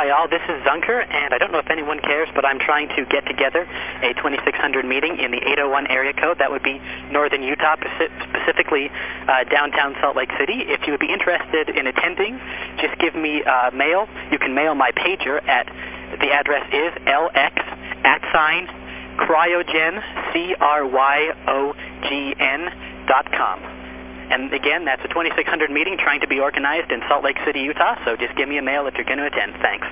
Hi all, this is Zunker, and I don't know if anyone cares, but I'm trying to get together a 2600 meeting in the 801 area code. That would be northern Utah, specifically uh, downtown Salt Lake City. If you would be interested in attending, just give me uh, mail. You can mail my pager at, the address is lx at sign cryogen, C-R-Y-O-G-N dot com. And again, that's a 2600 meeting trying to be organized in Salt Lake City, Utah, so just give me a mail if you're going to attend. Thanks.